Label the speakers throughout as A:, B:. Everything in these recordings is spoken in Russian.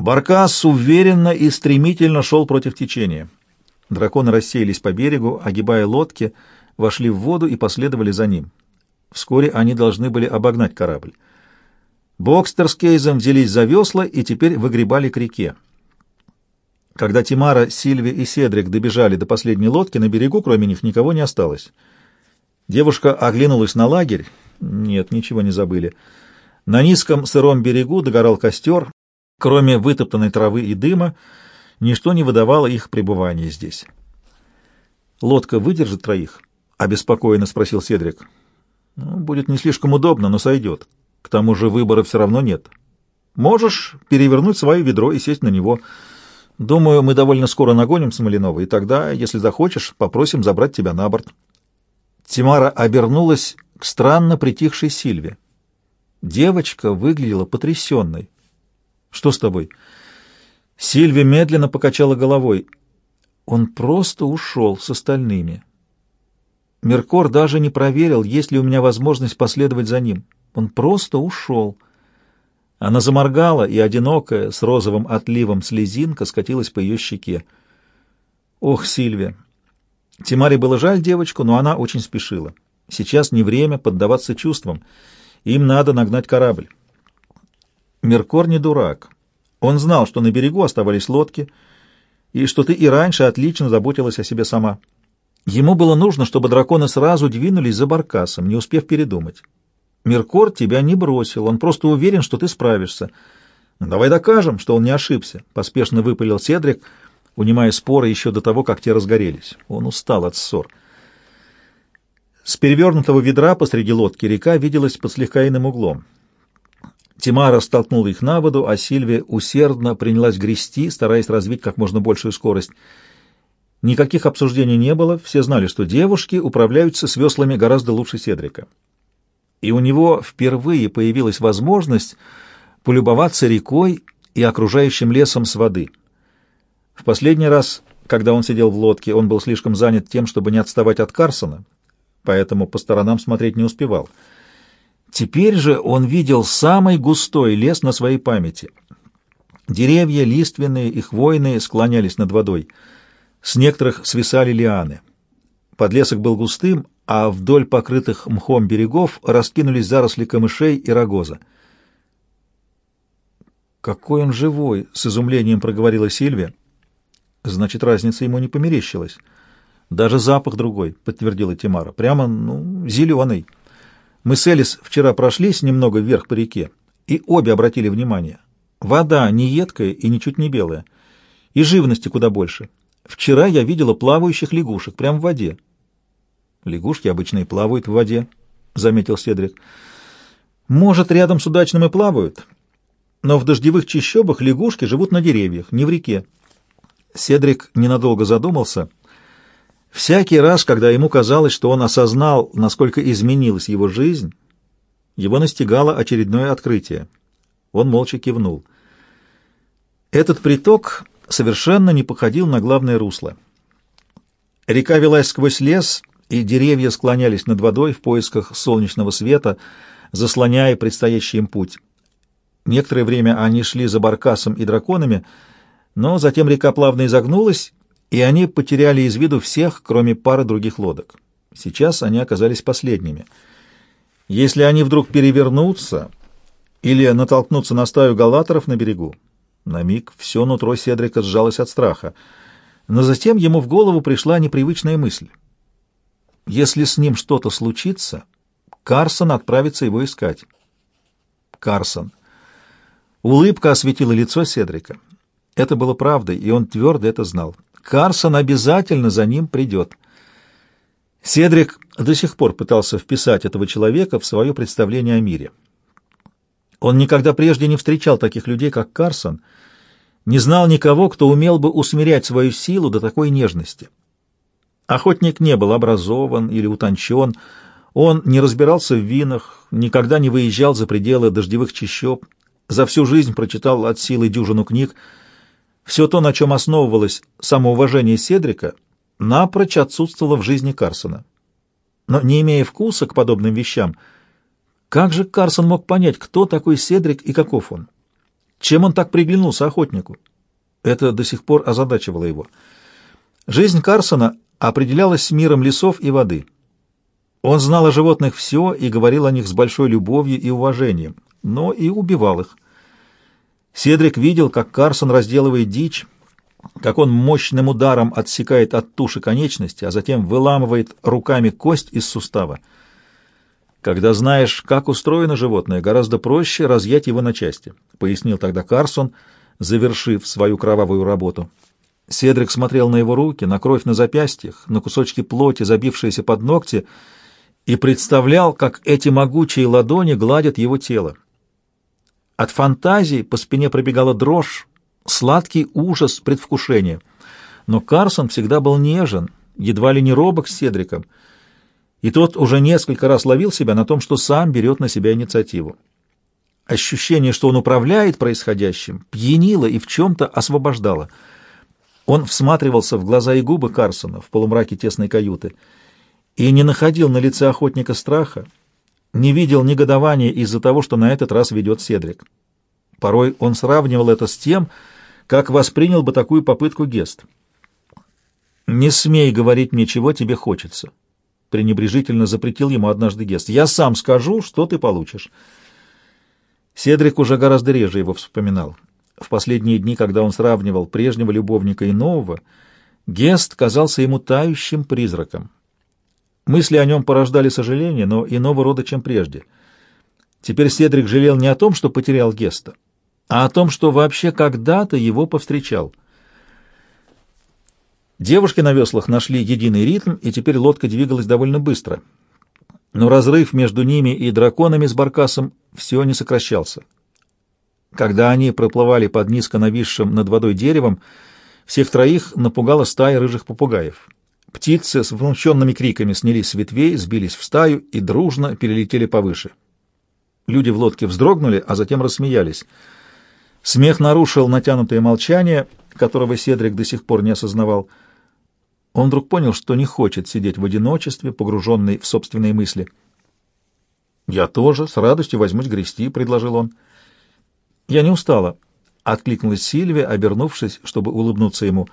A: Баркас уверенно и стремительно шел против течения. Драконы рассеялись по берегу, огибая лодки, вошли в воду и последовали за ним. Вскоре они должны были обогнать корабль. Бокстер с Кейзом взялись за весла и теперь выгребали к реке. Когда Тимара, Сильви и Седрик добежали до последней лодки, на берегу кроме них никого не осталось. Девушка оглянулась на лагерь. Нет, ничего не забыли. На низком сыром берегу догорал костер, Кроме вытоптанной травы и дыма, ничто не выдавало их пребывания здесь. «Лодка выдержит троих?» — обеспокоенно спросил Седрик. Ну, «Будет не слишком удобно, но сойдет. К тому же выбора все равно нет. Можешь перевернуть свое ведро и сесть на него. Думаю, мы довольно скоро нагоним Смоленова, и тогда, если захочешь, попросим забрать тебя на борт». Тимара обернулась к странно притихшей Сильве. Девочка выглядела потрясенной. Что с тобой? Сильви медленно покачала головой. Он просто ушел с остальными. Меркор даже не проверил, есть ли у меня возможность последовать за ним. Он просто ушел. Она заморгала, и одинокая, с розовым отливом слезинка скатилась по ее щеке. Ох, Сильвия! Тимаре было жаль девочку, но она очень спешила. Сейчас не время поддаваться чувствам. Им надо нагнать корабль. Меркор не дурак. Он знал, что на берегу оставались лодки, и что ты и раньше отлично заботилась о себе сама. Ему было нужно, чтобы драконы сразу двинулись за баркасом, не успев передумать. Меркор тебя не бросил, он просто уверен, что ты справишься. Давай докажем, что он не ошибся, — поспешно выпалил Седрик, унимая споры еще до того, как те разгорелись. Он устал от ссор. С перевернутого ведра посреди лодки река виделась под слегка иным углом. Тимара столкнула их на воду, а Сильвия усердно принялась грести, стараясь развить как можно большую скорость. Никаких обсуждений не было, все знали, что девушки управляются с веслами гораздо лучше Седрика. И у него впервые появилась возможность полюбоваться рекой и окружающим лесом с воды. В последний раз, когда он сидел в лодке, он был слишком занят тем, чтобы не отставать от Карсона, поэтому по сторонам смотреть не успевал — Теперь же он видел самый густой лес на своей памяти. Деревья лиственные и хвойные склонялись над водой. С некоторых свисали лианы. Подлесок был густым, а вдоль покрытых мхом берегов раскинулись заросли камышей и рогоза. «Какой он живой!» — с изумлением проговорила Сильвия. «Значит, разница ему не померещилась. Даже запах другой», — подтвердила Тимара. «Прямо, ну, зеленый». Мы с Элис вчера прошлись немного вверх по реке, и обе обратили внимание. Вода не едкая и ничуть не белая, и живности куда больше. Вчера я видела плавающих лягушек прямо в воде. Лягушки обычно и плавают в воде, — заметил Седрик. Может, рядом с удачным и плавают, но в дождевых чащобах лягушки живут на деревьях, не в реке. Седрик ненадолго задумался — Всякий раз, когда ему казалось, что он осознал, насколько изменилась его жизнь, его настигало очередное открытие. Он молча кивнул. Этот приток совершенно не походил на главное русло. Река велась сквозь лес, и деревья склонялись над водой в поисках солнечного света, заслоняя предстоящий им путь. Некоторое время они шли за баркасом и драконами, но затем река плавно изогнулась, и они потеряли из виду всех, кроме пары других лодок. Сейчас они оказались последними. Если они вдруг перевернутся или натолкнутся на стаю галаторов на берегу, на миг все нутро Седрика сжалось от страха, но затем ему в голову пришла непривычная мысль. Если с ним что-то случится, Карсон отправится его искать. Карсон. Улыбка осветила лицо Седрика. Это было правдой, и он твердо это знал. Карсон обязательно за ним придет. Седрик до сих пор пытался вписать этого человека в свое представление о мире. Он никогда прежде не встречал таких людей, как Карсон, не знал никого, кто умел бы усмирять свою силу до такой нежности. Охотник не был образован или утончен, он не разбирался в винах, никогда не выезжал за пределы дождевых чащоб, за всю жизнь прочитал от силы дюжину книг — все то, на чем основывалось самоуважение Седрика, напрочь отсутствовало в жизни Карсона. Но не имея вкуса к подобным вещам, как же Карсон мог понять, кто такой Седрик и каков он? Чем он так приглянулся охотнику? Это до сих пор озадачивало его. Жизнь Карсона определялась миром лесов и воды. Он знал о животных все и говорил о них с большой любовью и уважением, но и убивал их. Седрик видел, как Карсон разделывает дичь, как он мощным ударом отсекает от туши конечности, а затем выламывает руками кость из сустава. Когда знаешь, как устроено животное, гораздо проще разъять его на части, пояснил тогда Карсон, завершив свою кровавую работу. Седрик смотрел на его руки, на кровь на запястьях, на кусочки плоти, забившиеся под ногти, и представлял, как эти могучие ладони гладят его тело. От фантазии по спине пробегала дрожь, сладкий ужас предвкушения. Но Карсон всегда был нежен, едва ли не робок с Седриком — и тот уже несколько раз ловил себя на том, что сам берет на себя инициативу. Ощущение, что он управляет происходящим, пьянило и в чем-то освобождало. Он всматривался в глаза и губы Карсона в полумраке тесной каюты и не находил на лице охотника страха, не видел негодования из-за того, что на этот раз ведет Седрик. Порой он сравнивал это с тем, как воспринял бы такую попытку Гест. «Не смей говорить мне, чего тебе хочется пренебрежительно запретил ему однажды Гест. «Я сам скажу, что ты получишь». Седрик уже гораздо реже его вспоминал. В последние дни, когда он сравнивал прежнего любовника и нового, Гест казался ему тающим призраком. Мысли о нем порождали сожаление, но иного рода, чем прежде. Теперь Седрик жалел не о том, что потерял Геста, а о том, что вообще когда-то его повстречал — Девушки на веслах нашли единый ритм, и теперь лодка двигалась довольно быстро. Но разрыв между ними и драконами с баркасом все не сокращался. Когда они проплывали под низко нависшим над водой деревом, всех троих напугала стая рыжих попугаев. Птицы с внушенными криками снялись с ветвей, сбились в стаю и дружно перелетели повыше. Люди в лодке вздрогнули, а затем рассмеялись. Смех нарушил натянутое молчание, которого Седрик до сих пор не осознавал — он вдруг понял, что не хочет сидеть в одиночестве, погруженный в собственные мысли. «Я тоже с радостью возьмусь грести», — предложил он. «Я не устала», — откликнулась Сильвия, обернувшись, чтобы улыбнуться ему.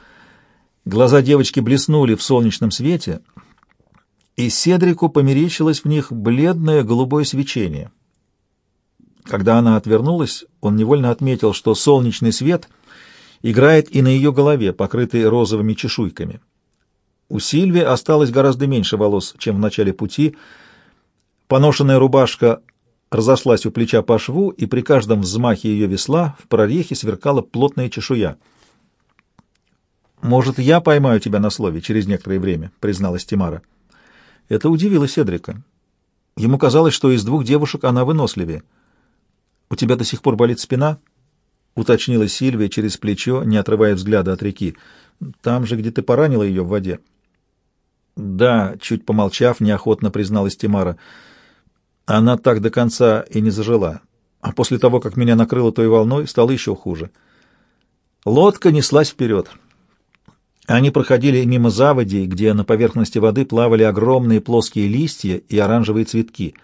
A: Глаза девочки блеснули в солнечном свете, и Седрику померещилось в них бледное голубое свечение. Когда она отвернулась, он невольно отметил, что солнечный свет играет и на ее голове, покрытой розовыми чешуйками. У Сильви осталось гораздо меньше волос, чем в начале пути. Поношенная рубашка разошлась у плеча по шву, и при каждом взмахе ее весла в прорехе сверкала плотная чешуя. «Может, я поймаю тебя на слове через некоторое время», — призналась Тимара. Это удивило Седрика. Ему казалось, что из двух девушек она выносливее. «У тебя до сих пор болит спина?» — уточнила Сильвия через плечо, не отрывая взгляда от реки. «Там же, где ты поранила ее в воде». Да, чуть помолчав, неохотно призналась Тимара. Она так до конца и не зажила. А после того, как меня накрыло той волной, стало еще хуже. Лодка неслась вперед. Они проходили мимо заводей, где на поверхности воды плавали огромные плоские листья и оранжевые цветки.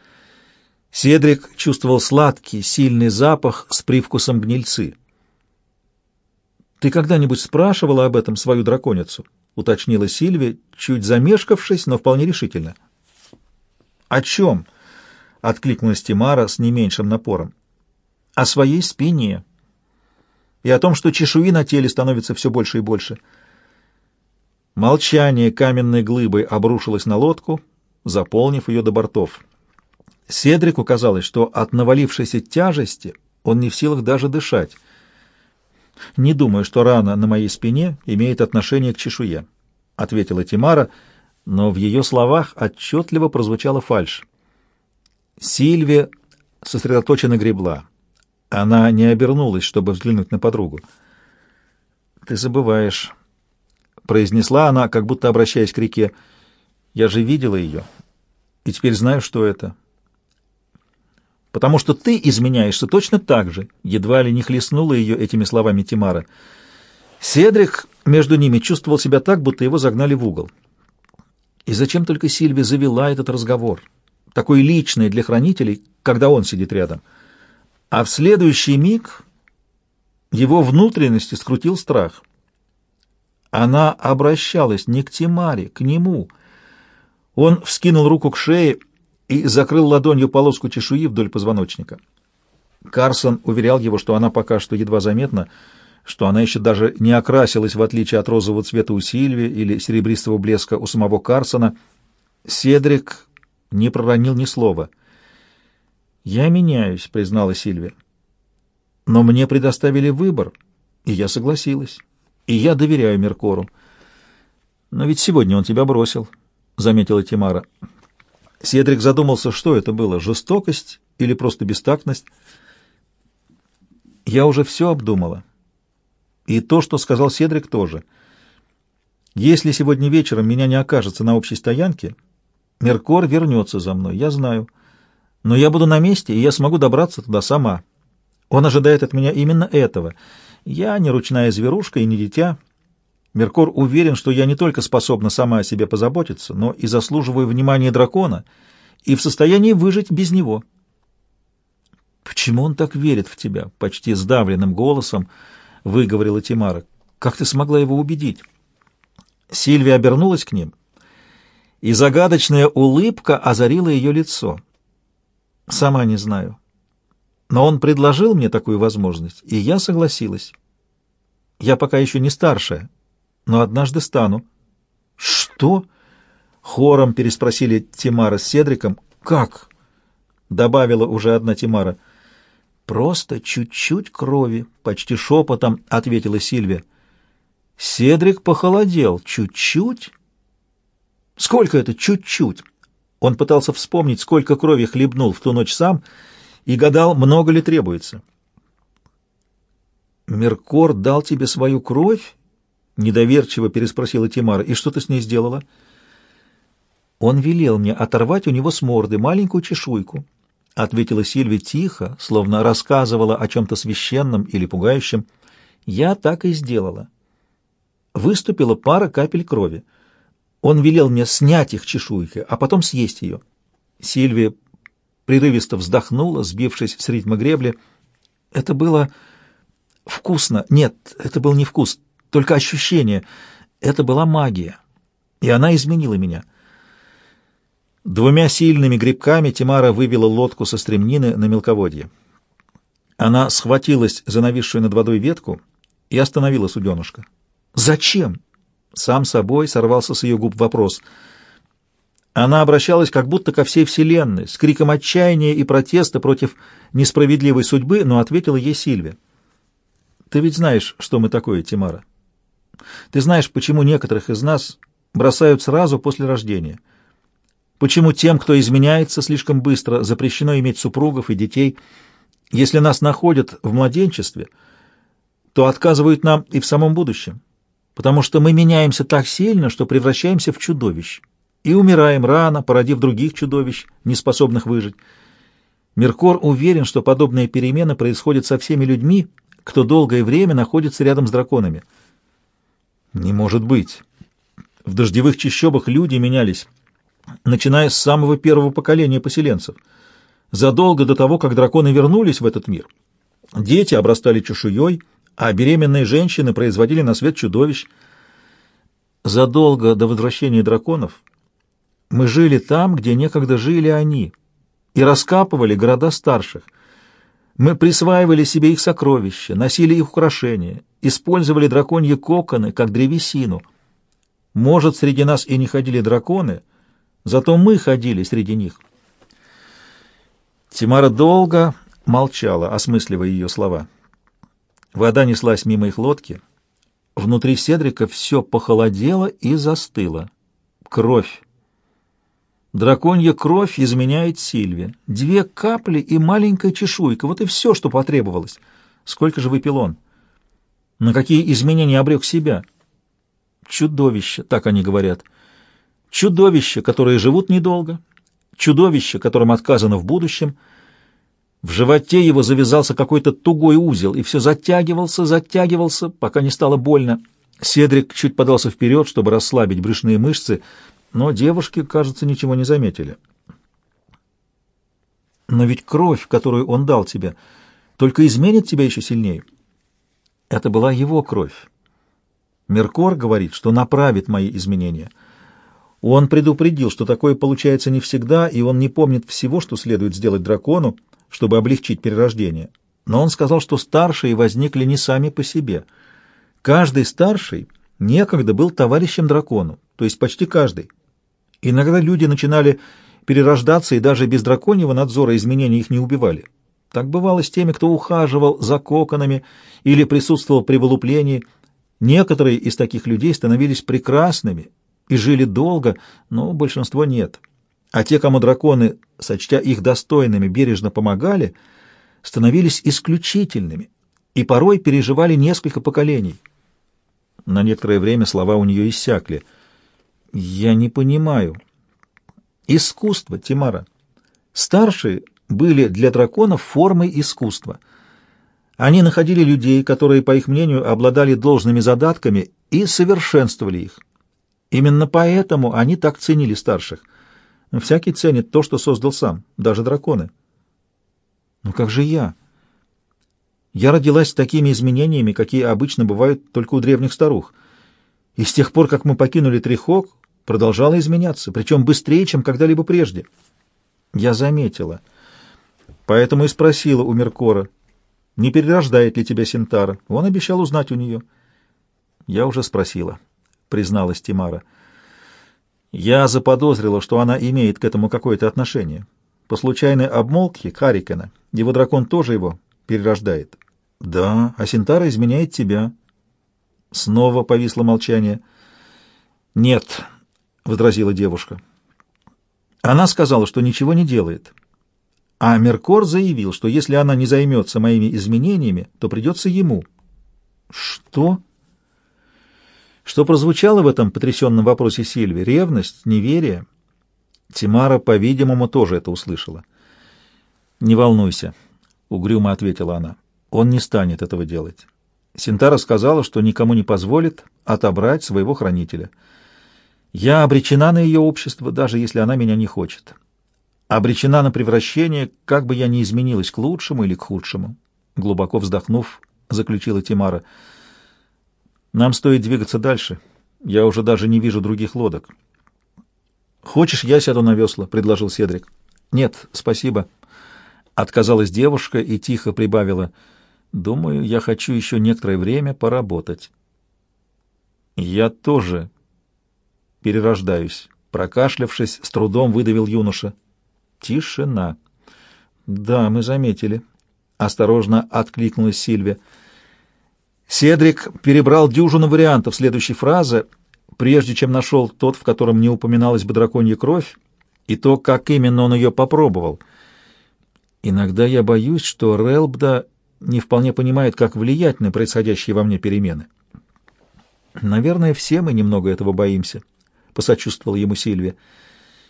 A: Седрик чувствовал сладкий, сильный запах с привкусом гнильцы. «Ты когда-нибудь спрашивала об этом свою драконицу?» — уточнила Сильвия, чуть замешкавшись, но вполне решительно. «О чем?» — откликнулась Тимара с не меньшим напором. «О своей спине. И о том, что чешуи на теле становится все больше и больше». Молчание каменной глыбой обрушилось на лодку, заполнив ее до бортов. Седрику казалось, что от навалившейся тяжести он не в силах даже дышать. «Не думаю, что рана на моей спине имеет отношение к чешуе», — ответила Тимара, но в ее словах отчетливо прозвучала фальшь. Сильвия сосредоточенно гребла. Она не обернулась, чтобы взглянуть на подругу. «Ты забываешь», — произнесла она, как будто обращаясь к реке. «Я же видела ее, и теперь знаю, что это потому что ты изменяешься точно так же», едва ли не хлестнула ее этими словами Тимара. Седрик между ними чувствовал себя так, будто его загнали в угол. И зачем только Сильви завела этот разговор, такой личный для хранителей, когда он сидит рядом? А в следующий миг Его внутренности скрутил страх. Она обращалась не к Тимаре, к нему. Он вскинул руку к шее и закрыл ладонью полоску чешуи вдоль позвоночника. Карсон уверял его, что она пока что едва заметна, что она еще даже не окрасилась, в отличие от розового цвета у Сильви или серебристого блеска у самого Карсона. Седрик не проронил ни слова. «Я меняюсь», — признала Сильвия. «Но мне предоставили выбор, и я согласилась. И я доверяю Меркору». «Но ведь сегодня он тебя бросил», — заметила Тимара. Седрик задумался, что это было, жестокость или просто бестактность. «Я уже все обдумала», и то, что сказал Седрик, тоже. Если сегодня вечером меня не окажется на общей стоянке, Меркор вернется за мной, я знаю. Но я буду на месте, и я смогу добраться туда сама. Он ожидает от меня именно этого. Я не ручная зверушка и не дитя. Меркор уверен, что я не только способна сама о себе позаботиться, но и заслуживаю внимания дракона и в состоянии выжить без него. Почему он так верит в тебя? Почти сдавленным голосом — выговорила Тимара. «Как ты смогла его убедить?» Сильвия обернулась к ним, и загадочная улыбка озарила ее лицо. «Сама не знаю. Но он предложил мне такую возможность, и я согласилась. Я пока еще не старшая, но однажды стану». «Что?» — хором переспросили Тимара с Седриком. «Как?» — добавила уже одна Тимара — «Просто чуть-чуть крови», — почти шепотом ответила Сильвия. Седрик похолодел. «Чуть-чуть?» «Сколько это чуть-чуть?» Он пытался вспомнить, сколько крови хлебнул в ту ночь сам, и гадал, много ли требуется. «Меркор дал тебе свою кровь?» — недоверчиво переспросила Тимара. «И что ты с ней сделала?» «Он велел мне оторвать у него с морды маленькую чешуйку, — ответила Сильви тихо, словно рассказывала о чем-то священном или пугающем. «Я так и сделала». Выступила пара капель крови. Он велел мне снять их чешуйки, а потом съесть ее. Сильвия прерывисто вздохнула, сбившись с ритма гребли. Это было вкусно. Нет, это был не вкус, только ощущение. Это была магия, и она изменила меня. Двумя сильными грибками Тимара вывела лодку со стремнины на мелководье. Она схватилась за нависшую над водой ветку и остановила суденушка. «Зачем?» Сам собой сорвался с ее губ вопрос. Она обращалась как будто ко всей вселенной, с криком отчаяния и протеста против несправедливой судьбы, но ответила ей Сильвия. «Ты ведь знаешь, что мы такое, Тимара. Ты знаешь, почему некоторых из нас бросают сразу после рождения». Почему тем, кто изменяется слишком быстро, запрещено иметь супругов и детей? Если нас находят в младенчестве, то отказывают нам и в самом будущем, потому что мы меняемся так сильно, что превращаемся в чудовищ и умираем рано, породив других чудовищ, не способных выжить. Меркор уверен, что подобные перемены происходят со всеми людьми, кто долгое время находится рядом с драконами. Не может быть. В дождевых чащобах люди менялись начиная с самого первого поколения поселенцев. Задолго до того, как драконы вернулись в этот мир, дети обрастали чешуей, а беременные женщины производили на свет чудовищ. Задолго до возвращения драконов мы жили там, где некогда жили они, и раскапывали города старших. Мы присваивали себе их сокровища, носили их украшения, использовали драконьи коконы, как древесину. Может, среди нас и не ходили драконы — Зато мы ходили среди них. Тимара долго молчала, осмысливая ее слова. Вода неслась мимо их лодки. Внутри Седрика все похолодело и застыло. Кровь. Драконья кровь изменяет Сильве. Две капли и маленькая чешуйка. Вот и все, что потребовалось. Сколько же выпил он? На какие изменения обрек себя? Чудовище, так они говорят. Чудовища, которые живут недолго, чудовище, которым отказано в будущем. В животе его завязался какой-то тугой узел, и все затягивался, затягивался, пока не стало больно. Седрик чуть подался вперед, чтобы расслабить брюшные мышцы, но девушки, кажется, ничего не заметили. Но ведь кровь, которую он дал тебе, только изменит тебя еще сильнее. Это была его кровь. Меркор говорит, что направит мои изменения. Он предупредил, что такое получается не всегда, и он не помнит всего, что следует сделать дракону, чтобы облегчить перерождение. Но он сказал, что старшие возникли не сами по себе. Каждый старший некогда был товарищем дракону, то есть почти каждый. Иногда люди начинали перерождаться, и даже без драконьего надзора изменения их не убивали. Так бывало с теми, кто ухаживал за коконами или присутствовал при вылуплении. Некоторые из таких людей становились прекрасными и жили долго, но большинство нет. А те, кому драконы, сочтя их достойными, бережно помогали, становились исключительными и порой переживали несколько поколений. На некоторое время слова у нее иссякли. «Я не понимаю». «Искусство, Тимара. Старшие были для драконов формой искусства. Они находили людей, которые, по их мнению, обладали должными задатками и совершенствовали их. Именно поэтому они так ценили старших. Всякий ценит то, что создал сам, даже драконы. Но как же я? Я родилась с такими изменениями, какие обычно бывают только у древних старух. И с тех пор, как мы покинули Трихок, продолжала изменяться, причем быстрее, чем когда-либо прежде. Я заметила — Поэтому и спросила у Меркора, не перерождает ли тебя Синтара. Он обещал узнать у нее. Я уже спросила, призналась Тимара. Я заподозрила, что она имеет к этому какое-то отношение. По случайной обмолвке Карикена его дракон тоже его перерождает. Да, а Синтара изменяет тебя. Снова повисло молчание. Нет, — возразила девушка. Она сказала, что ничего не делает. А Меркор заявил, что если она не займется моими изменениями, то придется ему. Что? Что прозвучало в этом потрясенном вопросе Сильви? Ревность? Неверие? Тимара, по-видимому, тоже это услышала. «Не волнуйся», — угрюмо ответила она. «Он не станет этого делать». Синтара сказала, что никому не позволит отобрать своего хранителя. «Я обречена на ее общество, даже если она меня не хочет обречена на превращение, как бы я ни изменилась к лучшему или к худшему. Глубоко вздохнув, заключила Тимара. Нам стоит двигаться дальше. Я уже даже не вижу других лодок. Хочешь, я сяду на весла? предложил Седрик. Нет, спасибо. Отказалась девушка и тихо прибавила: Думаю, я хочу еще некоторое время поработать. Я тоже перерождаюсь. Прокашлявшись, с трудом выдавил юноша. Тишина. «Да, мы заметили», — осторожно откликнулась Сильвия. Седрик перебрал дюжину вариантов следующей фразы, прежде чем нашел тот, в котором не упоминалась бы драконья кровь, и то, как именно он ее попробовал. Иногда я боюсь, что Релбда не вполне понимает, как влиять на происходящие во мне перемены. Наверное, все мы немного этого боимся, — посочувствовал ему Сильвия.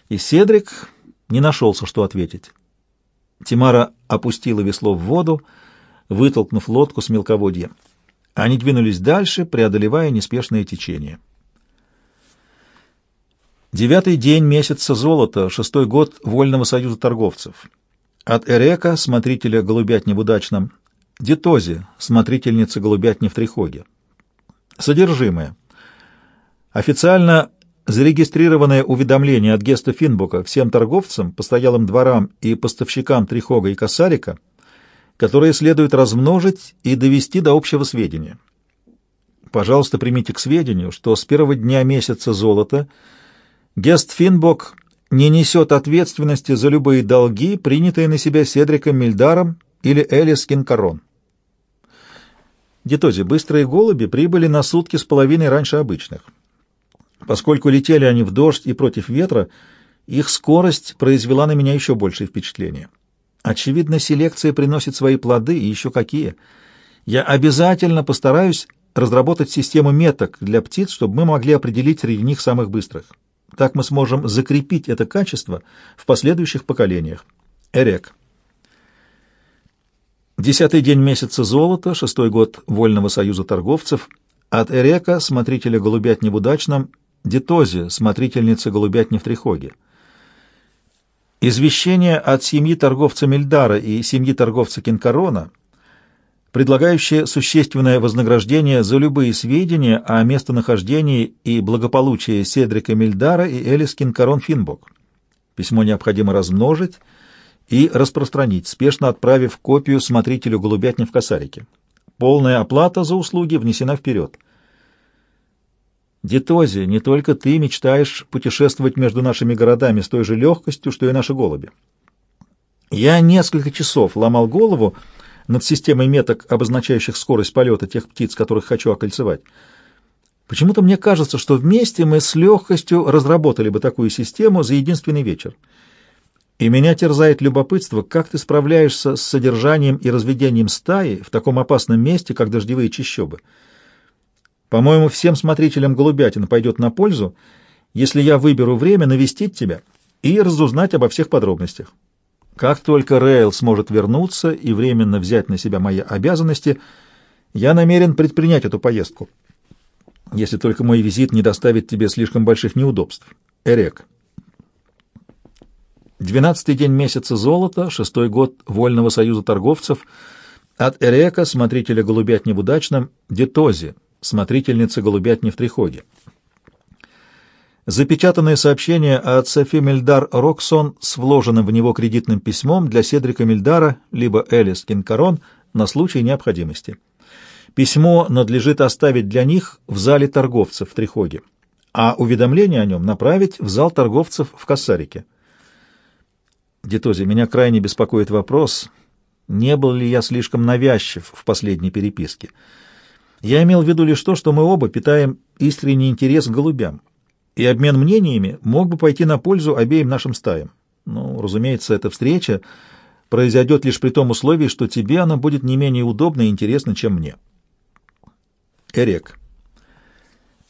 A: И Седрик не нашелся, что ответить. Тимара опустила весло в воду, вытолкнув лодку с мелководья. Они двинулись дальше, преодолевая неспешное течение. Девятый день месяца золота, шестой год Вольного союза торговцев. От Эрека, смотрителя голубятни в Удачном, Детози, смотрительницы голубятни в Трихоге. Содержимое. Официально Зарегистрированное уведомление от Геста Финбука всем торговцам, постоялым дворам и поставщикам Трихога и Косарика, которые следует размножить и довести до общего сведения. Пожалуйста, примите к сведению, что с первого дня месяца золота Гест Финбок не несет ответственности за любые долги, принятые на себя Седриком Мильдаром или Элис Кинкарон. Детози, быстрые голуби прибыли на сутки с половиной раньше обычных. Поскольку летели они в дождь и против ветра, их скорость произвела на меня еще большее впечатление. Очевидно, селекция приносит свои плоды, и еще какие. Я обязательно постараюсь разработать систему меток для птиц, чтобы мы могли определить среди них самых быстрых. Так мы сможем закрепить это качество в последующих поколениях. Эрек. Десятый день месяца золота, шестой год Вольного союза торговцев. От Эрека, смотрителя голубятни в Детозе, смотрительницы голубятни в Трихоге. Извещение от семьи торговца Мельдара и семьи торговца Кинкарона предлагающее существенное вознаграждение за любые сведения о местонахождении и благополучии Седрика Мильдара и Элис Кинкарон Финбок. Письмо необходимо размножить и распространить, спешно отправив копию смотрителю голубятни в Косарике. Полная оплата за услуги внесена вперед. Детози, не только ты мечтаешь путешествовать между нашими городами с той же легкостью, что и наши голуби. Я несколько часов ломал голову над системой меток, обозначающих скорость полета тех птиц, которых хочу окольцевать. Почему-то мне кажется, что вместе мы с легкостью разработали бы такую систему за единственный вечер. И меня терзает любопытство, как ты справляешься с содержанием и разведением стаи в таком опасном месте, как дождевые чащобы. По-моему, всем смотрителям голубятин пойдет на пользу, если я выберу время навестить тебя и разузнать обо всех подробностях. Как только Рейл сможет вернуться и временно взять на себя мои обязанности, я намерен предпринять эту поездку, если только мой визит не доставит тебе слишком больших неудобств. Эрек. Двенадцатый день месяца золота, шестой год Вольного союза торговцев, от Эрека, смотрителя голубятни в удачном, Детози, смотрительница голубятни в Трихоге. Запечатанное сообщение от Софи Мельдар Роксон с вложенным в него кредитным письмом для Седрика Мельдара либо Элис Кинкарон на случай необходимости. Письмо надлежит оставить для них в зале торговцев в Трихоге, а уведомление о нем направить в зал торговцев в Кассарике. Детози, меня крайне беспокоит вопрос, не был ли я слишком навязчив в последней переписке. Я имел в виду лишь то, что мы оба питаем искренний интерес к голубям, и обмен мнениями мог бы пойти на пользу обеим нашим стаям. Ну, разумеется, эта встреча произойдет лишь при том условии, что тебе она будет не менее удобна и интересна, чем мне. Эрек.